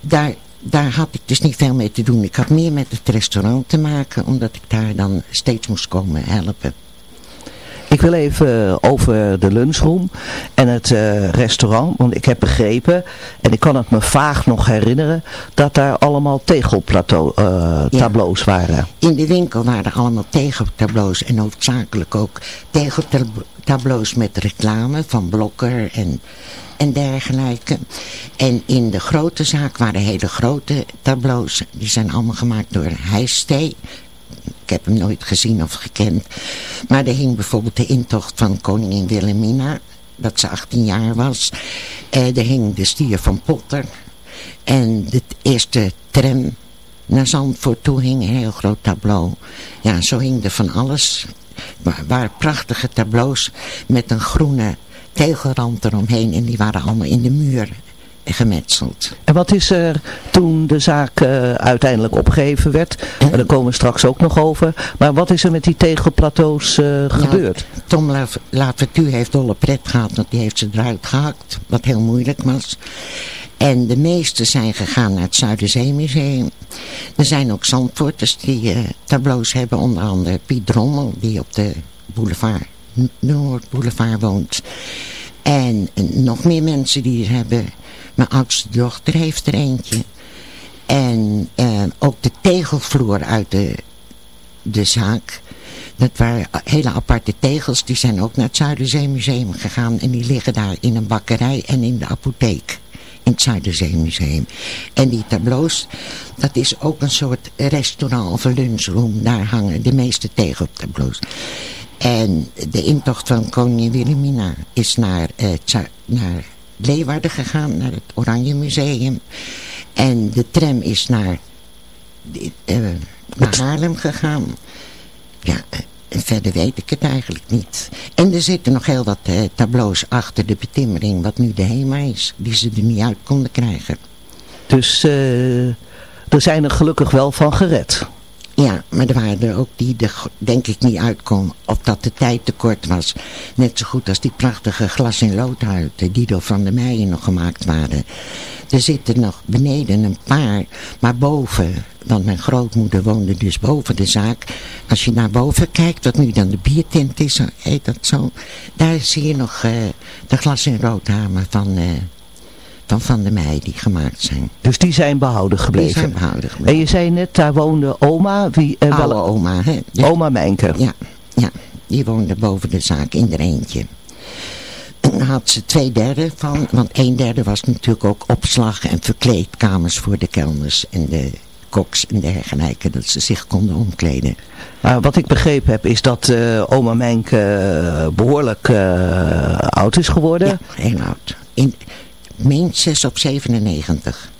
Speaker 4: daar, daar had ik dus niet veel mee te doen. Ik had meer met het restaurant te maken, omdat ik daar dan steeds moest komen helpen.
Speaker 3: Ik wil even over de lunchroom en het uh, restaurant. Want ik heb begrepen, en ik kan het me vaag nog herinneren, dat daar allemaal tegeltableaus uh, ja. waren.
Speaker 4: In de winkel waren allemaal tegeltableaus en hoofdzakelijk ook tegeltableaus met reclame van Blokker en, en dergelijke. En in de grote zaak waren hele grote tableaus. Die zijn allemaal gemaakt door Heijstee. Ik heb hem nooit gezien of gekend. Maar er hing bijvoorbeeld de intocht van koningin Wilhelmina. Dat ze 18 jaar was. Eh, er hing de stier van Potter. En de eerste tram naar Zandvoort toe hing een heel groot tableau. Ja, zo hing er van alles. Maar waren prachtige tableaus met een groene tegelrand eromheen. En die waren allemaal in de muur gemetseld.
Speaker 3: En wat is er toen de zaak uh, uiteindelijk opgegeven werd? En daar komen we straks ook nog over. Maar wat is er met die tegelplateaus uh, gebeurd?
Speaker 4: Tom Lavertu heeft dolle pret gehad, want die heeft ze eruit gehakt. Wat heel moeilijk was. En de meeste zijn gegaan naar het Zuiderzeemuseum. Er zijn ook Zandvoorters die uh, tableaus hebben. Onder andere Piet Drommel die op de boulevard, Noordboulevard woont. En nog meer mensen die hebben. Mijn oudste dochter heeft er eentje. En uh, ook de tegelvloer uit de, de zaak. Dat waren hele aparte tegels. Die zijn ook naar het Zuiderzeemuseum gegaan. En die liggen daar in een bakkerij en in de apotheek. In het Zuiderzeemuseum. En die tableaus, dat is ook een soort restaurant of lunchroom. Daar hangen de meeste tegeltableaus. En de intocht van koningin Wilhelmina is naar, uh, naar Leeuwarden gegaan, naar het Oranje Museum. En de tram is naar, uh, naar Haarlem gegaan. Ja, en verder weet ik het eigenlijk niet. En er zitten nog heel wat uh, tableaus achter de betimmering, wat nu de HEMA is, die ze er niet uit konden krijgen.
Speaker 3: Dus uh, er zijn er gelukkig wel van gered.
Speaker 4: Ja, maar er waren er ook die er denk ik niet uitkomen. Of dat de tijd te kort was. Net zo goed als die prachtige glas- en loodhuiden die door Van der Meijen nog gemaakt waren. Er zitten nog beneden een paar, maar boven, want mijn grootmoeder woonde dus boven de zaak. Als je naar boven kijkt, wat nu dan de biertint is, heet dat zo. Daar zie je nog uh, de glas- en roodhamer van... Uh, van Van der Meij die gemaakt zijn.
Speaker 3: Dus die zijn behouden gebleven?
Speaker 4: Die zijn behouden gebleven.
Speaker 3: En je zei net, daar woonde oma. Wie,
Speaker 4: uh, Oude oma. Hè?
Speaker 3: Oma Mijnke.
Speaker 4: Ja, ja, die woonde boven de zaak in er eentje. En had ze twee derde van, want een derde was natuurlijk ook opslag en verkleedkamers voor de kelners en de koks en dergelijke, dat ze zich konden omkleden.
Speaker 3: Wat ik begrepen heb is dat uh, oma Mijnke behoorlijk uh, oud is geworden.
Speaker 4: Ja, heel oud. In, meen 6 op 97.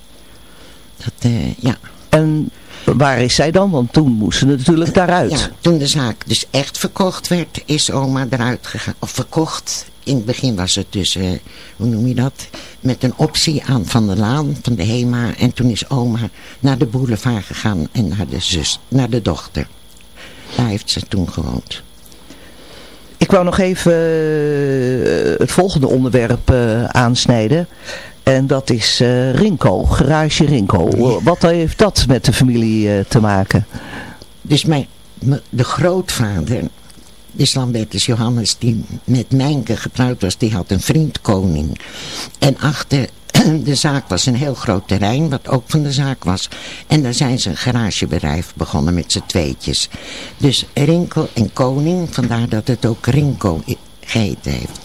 Speaker 4: Dat, uh, ja.
Speaker 3: En waar is zij dan? Want toen moest ze natuurlijk daaruit.
Speaker 4: Ja, toen de zaak dus echt verkocht werd, is oma eruit gegaan. Of verkocht. In het begin was het dus, uh, hoe noem je dat? Met een optie aan Van de Laan, van de HEMA. En toen is oma naar de boulevard gegaan en naar de zus, naar de dochter. Daar heeft ze toen gewoond.
Speaker 3: Ik wou nog even uh, het volgende onderwerp uh, aansnijden. En dat is uh, Rinko, garage Rinko. Ja. Wat heeft dat met de familie te maken?
Speaker 4: Dus mijn, de grootvader, dus Lambertus Johannes, die met Mijnke getrouwd was, die had een vriend koning. En achter (clears throat) de zaak was een heel groot terrein, wat ook van de zaak was. En daar zijn ze een garagebedrijf begonnen met z'n tweetjes. Dus Rinko en Koning, vandaar dat het ook Rinko geheten heeft.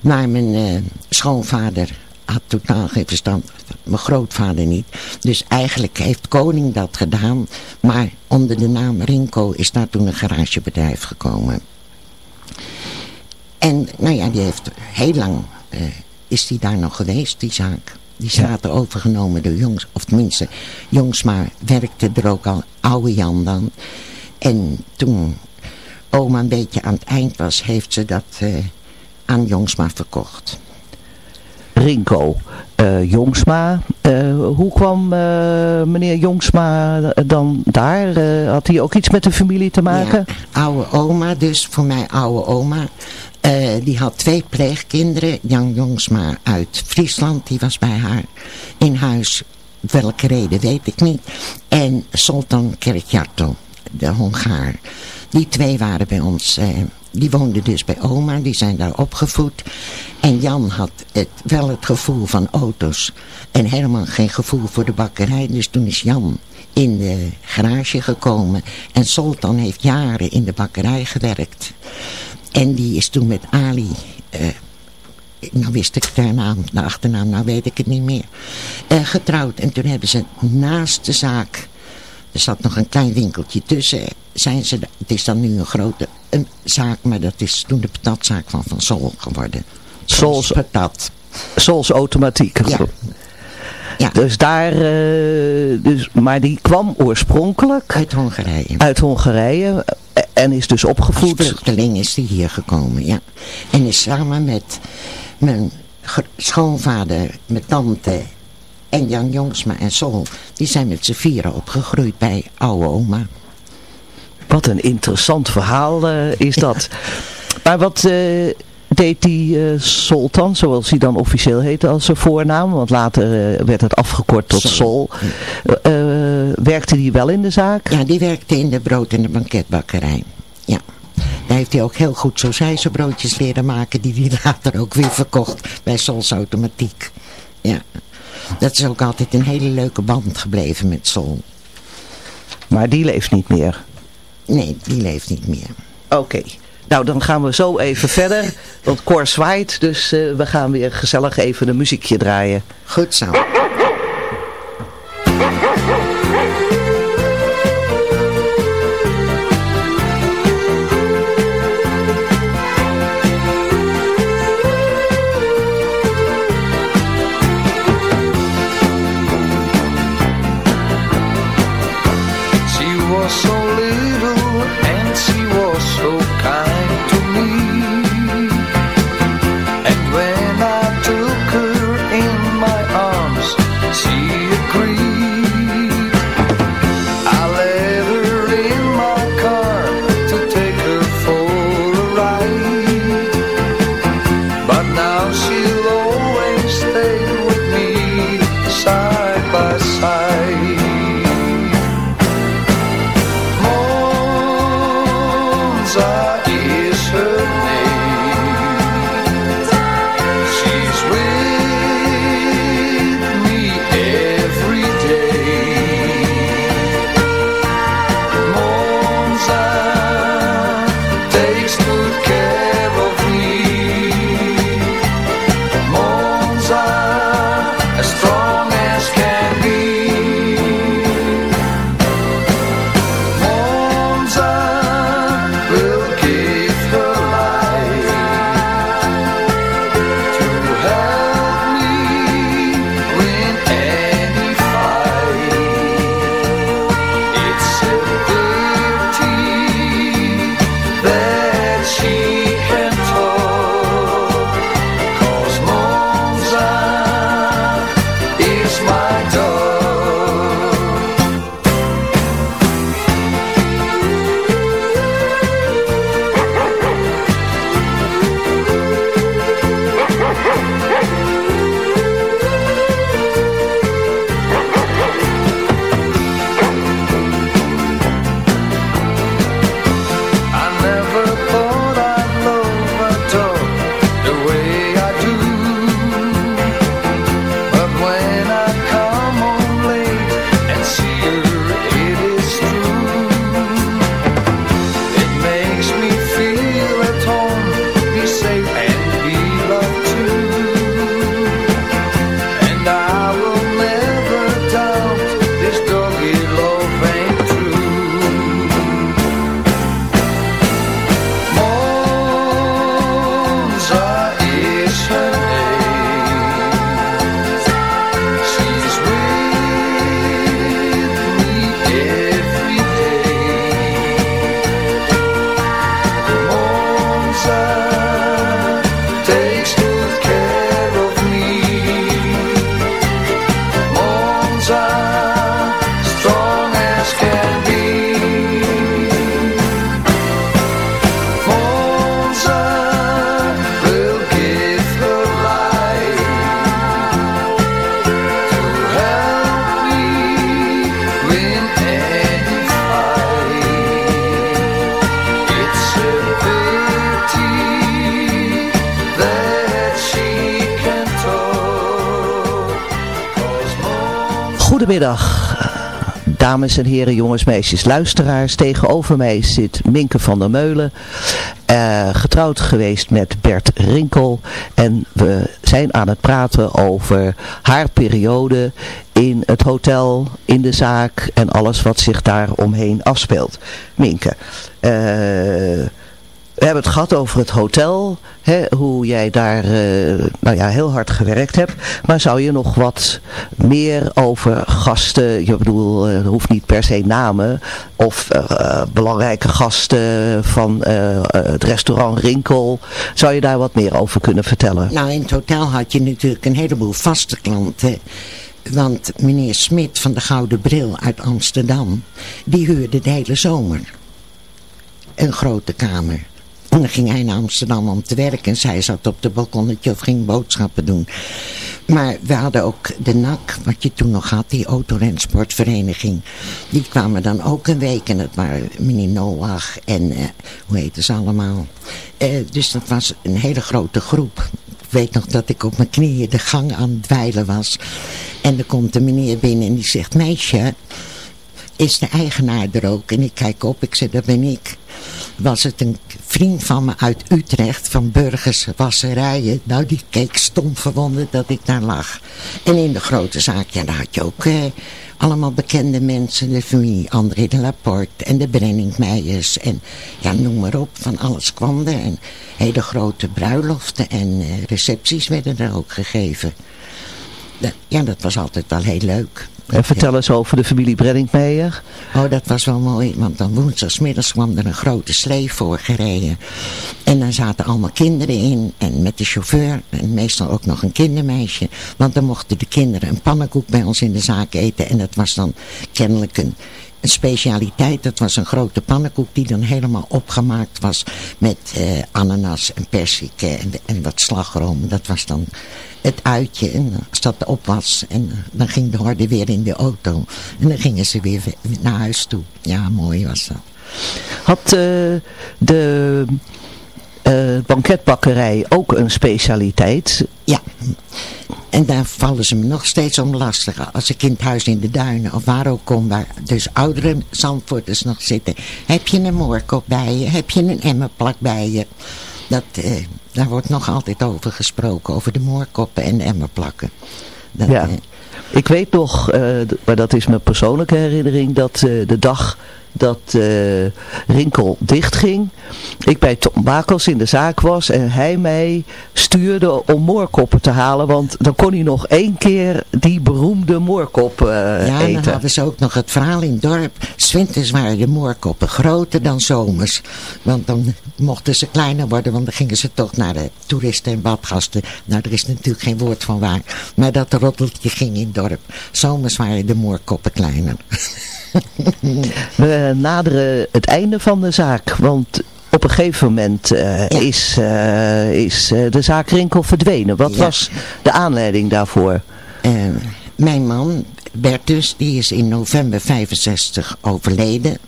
Speaker 4: Maar mijn uh, schoonvader had totaal geen verstand. Mijn grootvader niet. Dus eigenlijk heeft Koning dat gedaan. Maar onder de naam Rinko is daar toen een garagebedrijf gekomen. En nou ja, die heeft heel lang... Uh, is die daar nog geweest, die zaak. Die ja. overgenomen door Jongs, of tenminste, Jongsma werkte er ook al, oude Jan dan. En toen oma een beetje aan het eind was, heeft ze dat uh, aan Jongsma verkocht.
Speaker 3: Rinko, uh, Jongsma, uh, hoe kwam meneer Jongsma dan daar? had hij ook iets met de familie te maken?
Speaker 4: Ja, oude oma, dus voor mij oude oma. Uh, die had twee pleegkinderen. Jan Jongsma uit Friesland, die was bij haar in huis. Welke reden weet ik niet. En Sultan Kerkjarto, de Hongaar. Die twee waren bij ons, uh, die woonden dus bij oma, die zijn daar opgevoed. En Jan had wel het gevoel van auto's en helemaal geen gevoel voor de bakkerij. Dus toen is Jan in de garage gekomen. En Sultan heeft jaren in de bakkerij gewerkt. En die is toen met Ali, uh, nou wist ik de naam, de achternaam, nou weet ik het niet meer, uh, getrouwd. En toen hebben ze naast de zaak, er zat nog een klein winkeltje tussen, zijn ze, het is dan nu een grote een zaak, maar dat is toen de patatzaak van Van Sol geworden.
Speaker 3: Sols
Speaker 4: patat.
Speaker 3: Sols automatiek.
Speaker 4: Ja. Ja.
Speaker 3: Dus daar, uh, dus, maar die kwam oorspronkelijk
Speaker 4: uit Hongarije.
Speaker 3: Uit Hongarije en is dus opgevoed.
Speaker 4: Als vluchteling is die hier gekomen, ja. En is samen met mijn schoonvader, mijn tante en Jan Jongsma en Sol, die zijn met z'n vieren opgegroeid bij oude oma.
Speaker 3: Wat een interessant verhaal uh, is dat. (laughs) maar wat... Uh, deed die uh, Sultan, zoals hij dan officieel heette als zijn voornaam, want later uh, werd het afgekort tot Sol, uh, werkte die wel in de zaak?
Speaker 7: Ja, die werkte in de brood- en de banketbakkerij. Ja. Daar heeft hij ook heel goed zo zijn broodjes leren maken, die hij (laughs) later ook weer verkocht bij Sols Automatiek. Ja. Dat is ook altijd een hele leuke band gebleven met Sol.
Speaker 3: Maar die leeft niet meer?
Speaker 7: Nee, die leeft niet meer.
Speaker 3: Oké. Nou, dan gaan we zo even verder. Want Cor zwaait, dus uh, we gaan weer gezellig even een muziekje draaien.
Speaker 7: Goed zo.
Speaker 3: Goedemiddag, dames en heren, jongens, meisjes, luisteraars. Tegenover mij zit Minke van der Meulen, uh, getrouwd geweest met Bert Rinkel. En we zijn aan het praten over haar periode in het hotel, in de zaak en alles wat zich daar omheen afspeelt. Minke, uh, we hebben het gehad over het hotel, hè, hoe jij daar uh, nou ja, heel hard gewerkt hebt. Maar zou je nog wat meer over gasten, je bedoel, uh, hoeft niet per se namen, of uh, belangrijke gasten van het restaurant Rinkel, zou je daar wat meer over kunnen vertellen?
Speaker 7: Nou, in het hotel had je natuurlijk een heleboel vaste klanten. Want meneer Smit van de Gouden Bril uit Amsterdam, die huurde de hele zomer een grote kamer.
Speaker 4: En dan ging hij naar Amsterdam om te werken. En zij zat op de balkonnetje of ging boodschappen doen. Maar we hadden ook de NAC, wat je toen nog had, die autorensportvereniging. Die kwamen dan ook een week. En dat waren meneer Noach en uh, hoe heette ze allemaal. Uh, dus dat was een hele grote groep. Ik weet nog dat ik op mijn knieën de gang aan het dweilen was. En er komt een meneer binnen en die zegt, meisje, is de eigenaar er ook? En ik kijk op, ik zeg, dat ben ik was het een vriend van me uit Utrecht, van Burgers Wasserijen. Nou, die keek stom verwonderd dat ik daar lag. En in de grote zaak, ja, daar had je ook eh, allemaal bekende mensen. De familie André de Laporte en de Brenningmeijers. En ja, noem maar op, van alles kwam er. En hele grote bruiloften en eh, recepties werden er ook gegeven. Ja, dat was altijd wel heel leuk.
Speaker 3: En vertel eens over de familie Brenningmeijer.
Speaker 4: Oh, dat was wel mooi, want dan woensdagsmiddags kwam er een grote slee voor gereden. En dan zaten allemaal kinderen in en met de chauffeur en meestal ook nog een kindermeisje. Want dan mochten de kinderen een pannenkoek bij ons in de zaak eten en dat was dan kennelijk een een specialiteit. Dat was een grote pannenkoek die dan helemaal opgemaakt was met uh, ananas en persik en, en wat slagroom. Dat was dan het uitje. En als dat op was, en dan ging de horde weer in de auto. En dan gingen ze weer naar huis toe. Ja, mooi was dat.
Speaker 3: Had uh, de banketbakkerij ook een specialiteit?
Speaker 4: Ja. En daar vallen ze me nog steeds om lastig. Als ik in het huis in de duinen of waar ook kom, waar dus oudere zandvoorters nog zitten. Heb je een moorkop bij je? Heb je een emmerplak bij je? Dat, eh, daar wordt nog altijd over gesproken, over de moorkoppen en emmerplakken. Dat,
Speaker 3: ja. Eh, ik weet nog, uh, maar dat is mijn persoonlijke herinnering, dat uh, de dag dat uh, Rinkel dichtging. Ik bij Tom Bakels in de zaak was en hij mij stuurde om moorkoppen te halen. Want dan kon hij nog één keer die beroemde moorkop uh,
Speaker 4: ja,
Speaker 3: eten.
Speaker 4: Ja, dan hadden ze ook nog het verhaal in het dorp. Zwinters waren de moorkoppen groter dan zomers. Want dan mochten ze kleiner worden, want dan gingen ze toch naar de toeristen en badgasten. Nou, er is natuurlijk geen woord van waar. Maar dat roddeltje ging in het dorp. Zomers waren de moorkoppen kleiner. (laughs)
Speaker 3: We naderen het einde van de zaak, want op een gegeven moment uh, ja. is, uh, is de zaak Rinkel verdwenen. Wat ja. was de aanleiding daarvoor?
Speaker 4: mijn man, Bertus, die is in november 65 overleden.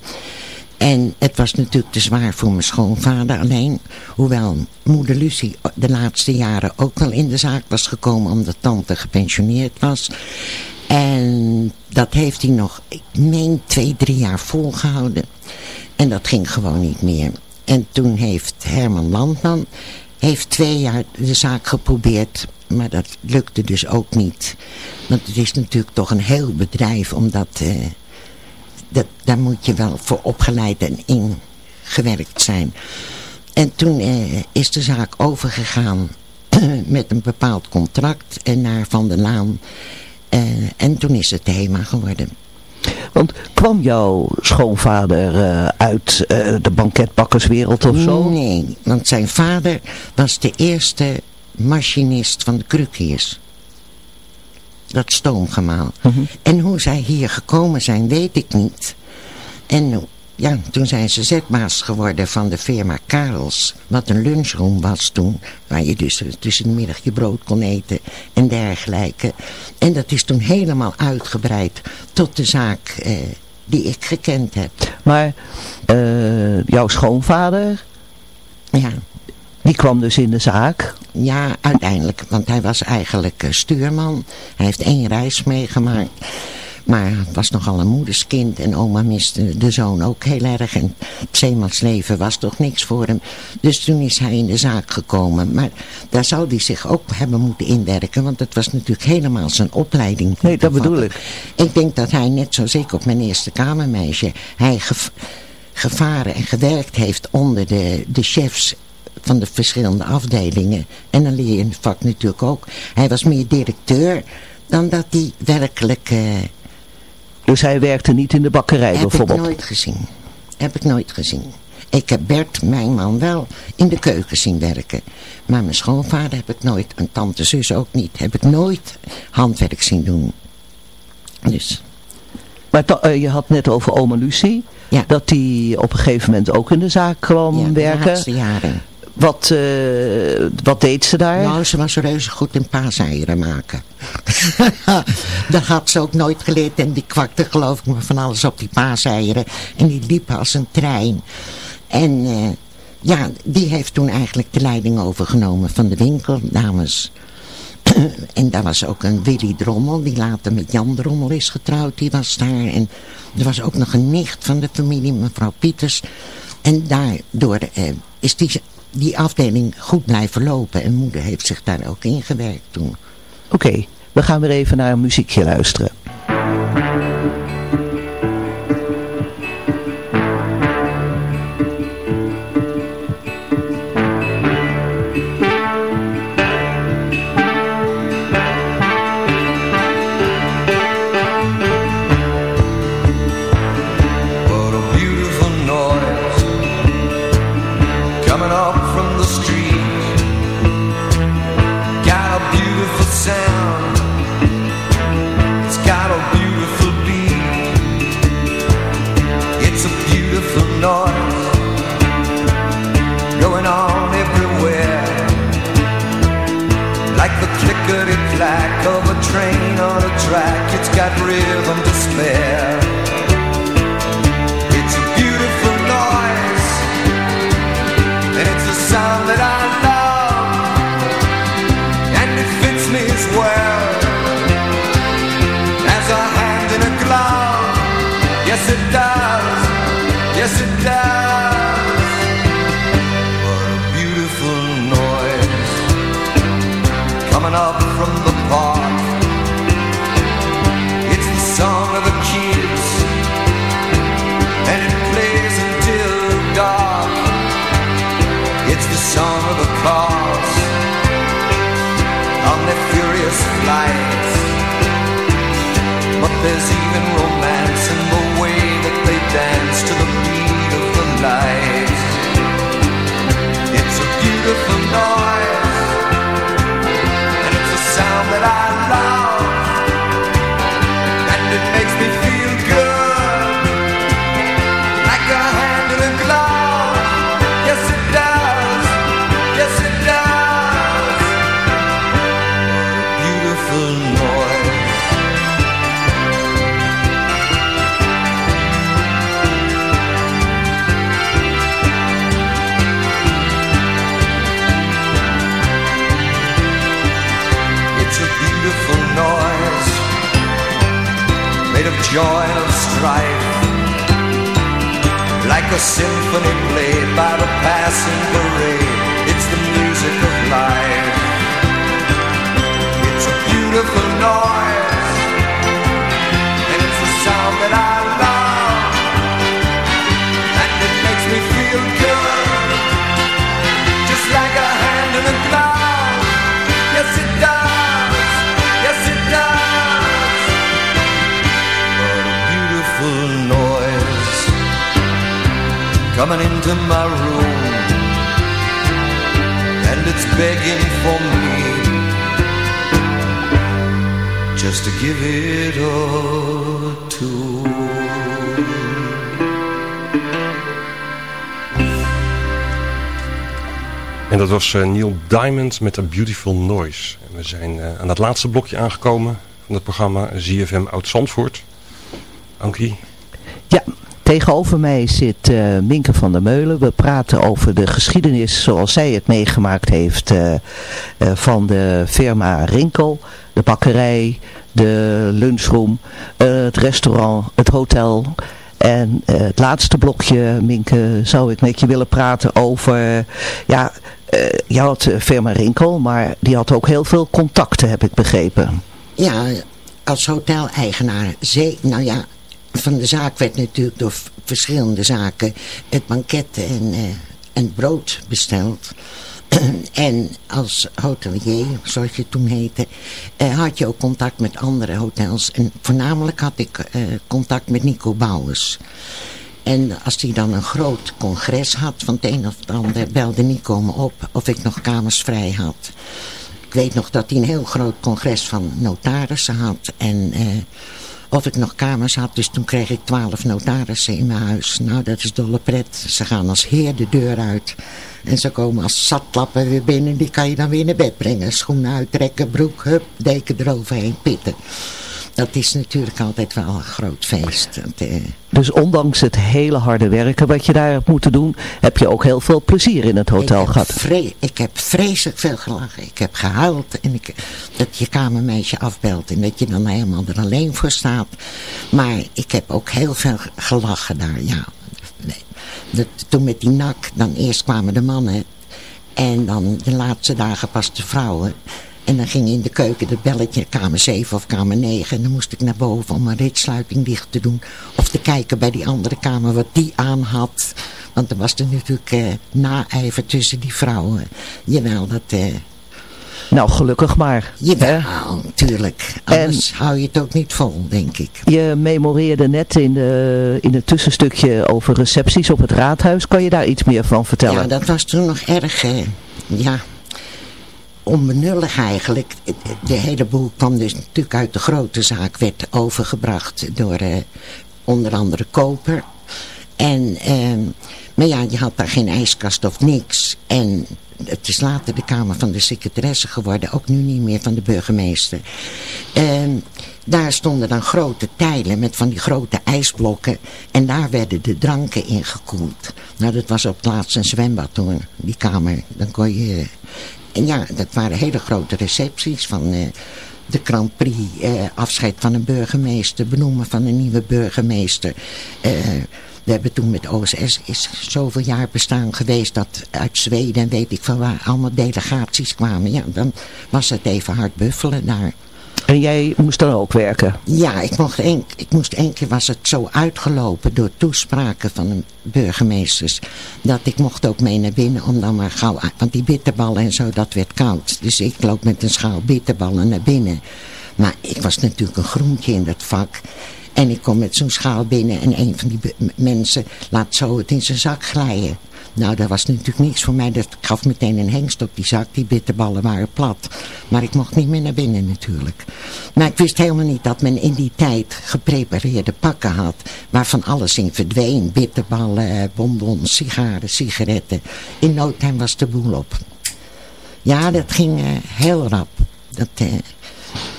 Speaker 4: En het was natuurlijk te zwaar voor mijn schoonvader alleen. Hoewel moeder Lucie de laatste jaren ook wel in de zaak was gekomen omdat tante gepensioneerd was. En dat heeft hij nog, ik meen, twee, drie jaar volgehouden. En dat ging gewoon niet meer. En toen heeft Herman Landman heeft twee jaar de zaak geprobeerd. Maar dat lukte dus ook niet. Want het is natuurlijk toch een heel bedrijf. Omdat uh, dat, daar moet je wel voor opgeleid en ingewerkt zijn. En toen uh, is de zaak overgegaan (clears throat) met een bepaald contract. En naar Van der Laan uh, en toen is het thema geworden.
Speaker 3: Want kwam jouw schoonvader uh, uit uh, de banketbakkerswereld of zo?
Speaker 4: Nee, want zijn vader was de eerste machinist van de krukiers. Dat stoomgemaal. -huh. En hoe zij hier gekomen zijn, weet ik niet. En ja, toen zijn ze zetbaas geworden van de firma Karels. Wat een lunchroom was toen. Waar je dus tussen de middag je brood kon eten en dergelijke. En dat is toen helemaal uitgebreid tot de zaak eh, die ik gekend heb.
Speaker 3: Maar uh, jouw schoonvader...
Speaker 4: Ja.
Speaker 3: Die kwam dus in de zaak?
Speaker 4: Ja, uiteindelijk. Want hij was eigenlijk stuurman. Hij heeft één reis meegemaakt. Maar het was nogal een moederskind en oma miste de zoon ook heel erg. En het zeemansleven was toch niks voor hem. Dus toen is hij in de zaak gekomen. Maar daar zou hij zich ook hebben moeten inwerken. Want het was natuurlijk helemaal zijn opleiding.
Speaker 3: Nee, dat bedoel ik.
Speaker 4: Ik denk dat hij net zo zeker op mijn eerste kamermeisje... hij gevaren en gewerkt heeft onder de, de chefs van de verschillende afdelingen. En dan leer je in het vak natuurlijk ook. Hij was meer directeur dan dat hij werkelijk... Uh,
Speaker 3: dus hij werkte niet in de bakkerij
Speaker 4: heb
Speaker 3: bijvoorbeeld?
Speaker 4: Heb ik nooit gezien. Heb ik nooit gezien. Ik heb Bert, mijn man, wel in de keuken zien werken. Maar mijn schoonvader heb ik nooit, en tante zus ook niet, heb ik nooit handwerk zien doen. Dus...
Speaker 3: Maar eh, je had net over oma Lucie.
Speaker 4: Ja.
Speaker 3: Dat die op een gegeven moment ook in de zaak kwam
Speaker 4: Ja, de
Speaker 3: werken.
Speaker 4: laatste jaren.
Speaker 3: Wat, eh, wat deed ze daar?
Speaker 4: Nou, ze was reuze goed in paaseieren maken. (laughs) dat had ze ook nooit geleerd. En die kwakte geloof ik maar van alles op die paaseieren. En die liep als een trein. En eh, ja, die heeft toen eigenlijk de leiding overgenomen van de winkel namens... (clears throat) en daar was ook een Willy Drommel, die later met Jan Drommel is getrouwd. Die was daar. En er was ook nog een nicht van de familie, mevrouw Pieters. En daardoor eh, is die, die afdeling goed blijven lopen. En moeder heeft zich daar ook ingewerkt toen.
Speaker 3: Oké, we gaan weer even naar een muziekje luisteren.
Speaker 7: Like the clickety clack of a train on a track. It's got rhythm to spare. Joy of strife like a symphony played by the passing parade. It's the music of life. It's a beautiful noise, coming into my room and it's begging for me just to give it a tune.
Speaker 6: En dat was eh, Neil Diamond met A Beautiful Noise. En we zijn eh, aan het laatste blokje aangekomen van het programma ZFM Oud-Zandvoort. Ankie,
Speaker 3: tegenover mij zit eh, Minke van der Meulen. We praten over de geschiedenis zoals zij het meegemaakt heeft eh, eh, van de firma Rinkel. De bakkerij, de lunchroom, het restaurant, het hotel. En het laatste blokje, Minke, zou ik met je willen praten over... Ja, je had firma Rinkel, maar die had ook heel veel contacten, heb ik begrepen.
Speaker 4: Ja, als hoteleigenaar, zee, nou ja, van de zaak werd natuurlijk door verschillende zaken het banket en, eh, en brood besteld. (clears throat) en als hotelier, zoals je toen heette, eh, had je ook contact met andere hotels. En voornamelijk had ik eh, contact met Nico Bouwers. En als hij dan een groot congres had van het een of het ander, belde Nico me op of ik nog kamers vrij had. Ik weet nog dat hij een heel groot congres van notarissen had. En of ik nog kamers had. Dus toen kreeg ik twaalf notarissen in mijn huis. Nou, dat is dolle pret. Ze gaan als heer de deur uit. En ze komen als zatlappen weer binnen. Die kan je dan weer naar bed brengen. Schoenen uittrekken, broek, hup, deken eroverheen, pitten dat is natuurlijk altijd wel een groot feest. Eh,
Speaker 3: Dus ondanks het hele harde werken wat je daar hebt moeten doen, heb je ook heel veel plezier in het hotel
Speaker 4: ik
Speaker 3: gehad.
Speaker 4: ik heb vreselijk veel gelachen. Ik heb gehuild en ik, dat je kamermeisje afbelt en dat je dan helemaal er alleen voor staat. Maar ik heb ook heel veel gelachen daar, ja. Dat, toen met die nak, dan eerst kwamen de mannen en dan de laatste dagen pas de vrouwen. En dan ging in de keuken het belletje, kamer 7 of kamer 9. En dan moest ik naar boven om een ritsluiting dicht te doen. Of te kijken bij die andere kamer wat die aan had. Want er was er natuurlijk eh, naijver tussen die vrouwen. Jawel, dat... Eh,
Speaker 3: Nou, gelukkig maar. hè?
Speaker 4: jawel, natuurlijk. Anders hou je het ook niet vol, denk ik.
Speaker 3: Je memoreerde net in, de, in het tussenstukje over recepties op het raadhuis. Kan je daar iets meer van vertellen?
Speaker 4: Ja, dat was toen nog erg, eh, ja, onbenullig eigenlijk. De hele boel kwam dus natuurlijk uit de grote zaak, werd overgebracht door eh, onder andere Koper. En, ehm, maar ja, je had daar geen ijskast of niks. En het is later de Kamer van de Secretaresse geworden, ook nu niet meer van de burgemeester. Ehm, daar stonden dan grote tijlen met van die grote ijsblokken. En daar werden de dranken in gekoeld. Nou, dat was op het laatst een zwembad toen, die kamer. Dan kon je... En ja, dat waren hele grote recepties van... eh, de Grand Prix, eh, afscheid van een burgemeester, benoemen van een nieuwe burgemeester. Eh, we hebben toen met OSS is zoveel jaar bestaan geweest dat uit Zweden en weet ik van waar allemaal delegaties kwamen. Ja, dan was het even hard buffelen daar.
Speaker 3: En jij moest dan ook werken?
Speaker 4: Ja, ik, mocht één, ik moest één keer was het zo uitgelopen door toespraken van de burgemeesters. Dat ik mocht ook mee naar binnen om dan maar gauw... Want die bitterballen en zo, dat werd koud. Dus ik loop met een schaal bitterballen naar binnen. Maar ik was natuurlijk een groentje in dat vak. En ik kom met zo'n schaal binnen en een van die mensen laat zo het in zijn zak glijden. Nou, dat was natuurlijk niks voor mij. Dat gaf meteen een hengst op die zak. Die bitterballen waren plat. Maar ik mocht niet meer naar binnen natuurlijk. Maar ik wist helemaal niet dat men in die tijd geprepareerde pakken had. Waarvan alles in verdween. Bitterballen, bonbons, sigaren, sigaretten. In no time was de boel op. Ja, dat ging eh, heel rap. Dat, eh,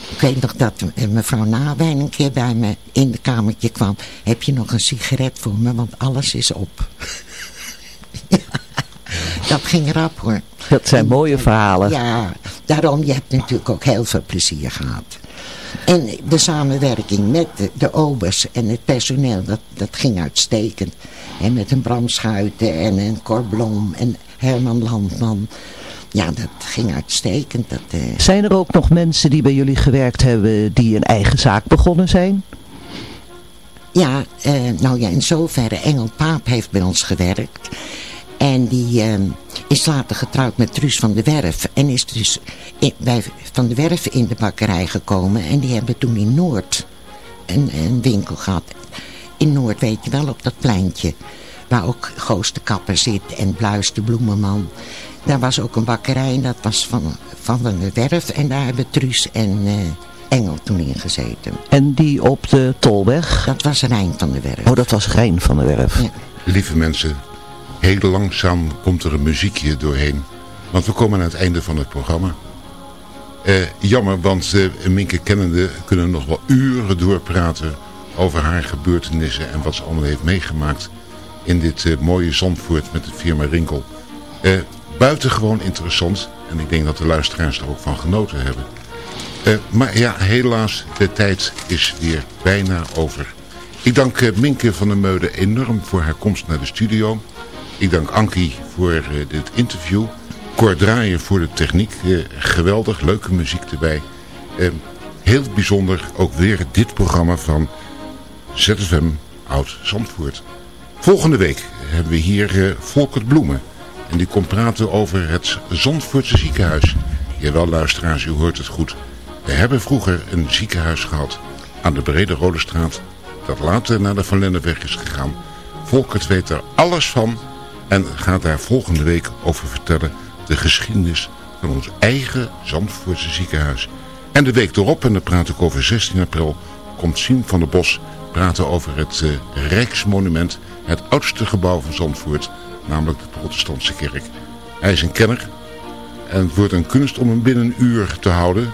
Speaker 4: ik weet nog dat eh, mevrouw Nawijn een keer bij me in de kamertje kwam. Heb je nog een sigaret voor me? Want alles is op. (laughs) dat ging rap hoor.
Speaker 3: Dat zijn mooie verhalen.
Speaker 4: Ja, daarom, je hebt natuurlijk ook heel veel plezier gehad. En de samenwerking met de, de obers en het personeel, dat, dat ging uitstekend. En met een Bram Schuiten en een Cor Blom en Herman Landman. Ja, dat ging uitstekend. Dat, eh,
Speaker 3: Zijn er ook nog mensen die bij jullie gewerkt hebben die een eigen zaak begonnen zijn?
Speaker 4: Ja, eh, nou ja, in zoverre Engel Paap heeft bij ons gewerkt. En die eh, is later getrouwd met Truus van de Werf. En is dus bij Van de Werf in de bakkerij gekomen. En die hebben toen in Noord een, een winkel gehad. In Noord weet je wel, op dat pleintje. Waar ook Goos de Kapper zit en Bluis de Bloemenman. Daar was ook een bakkerij en dat was van Van de Werf. En daar hebben Truus en eh, Engel toen in gezeten.
Speaker 3: En die op de Tolweg?
Speaker 4: Dat was Rijn van de Werf.
Speaker 3: Oh, dat was Rijn van der Werf.
Speaker 4: Ja.
Speaker 2: Lieve mensen, heel langzaam komt er een muziekje doorheen. Want we komen aan het einde van het programma. Eh, jammer, want eh Minke kennende kunnen nog wel uren doorpraten over haar gebeurtenissen en wat ze allemaal heeft meegemaakt in dit eh, mooie Zandvoort met de firma Rinkel. Eh, buitengewoon interessant en ik denk dat de luisteraars er ook van genoten hebben. Eh, maar ja, helaas, de tijd is weer bijna over. Ik dank eh, Minke van der Meulen enorm voor haar komst naar de studio. Ik dank Ankie voor eh, dit interview. Cor voor de techniek. Geweldig, leuke muziek erbij. Eh, heel bijzonder ook weer dit programma van ZFM Oud Zandvoort. Volgende week hebben we hier Volkert Bloemen. En die komt praten over het Zandvoortse ziekenhuis. Jawel luisteraars, u hoort het goed. We hebben vroeger een ziekenhuis gehad aan de Brede Rode Straat. Dat later naar de Van Lennepweg is gegaan. Volkert weet er alles van. En gaat daar volgende week over vertellen. De geschiedenis van ons eigen Zandvoortse ziekenhuis. En de week erop, en dan praat ik over 16 april, komt Siem van der Bos praten over het uh, Rijksmonument, het oudste gebouw van Zandvoort, namelijk de protestantse kerk. Hij is een kenner en het wordt een kunst om hem binnen een uur te houden.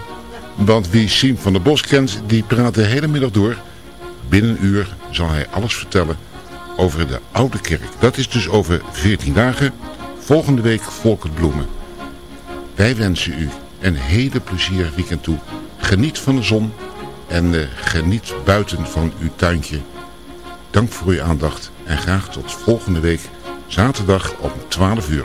Speaker 2: Want wie Siem van der Bos kent, die praat de hele middag door. Binnen een uur zal hij alles vertellen over de Oude Kerk. Dat is dus over 14 dagen. Volgende week Volkert Bloemen. Wij wensen u een hele plezierig weekend toe. Geniet van de zon en uh, geniet buiten van uw tuintje. Dank voor uw aandacht en graag tot volgende week zaterdag om 12 uur.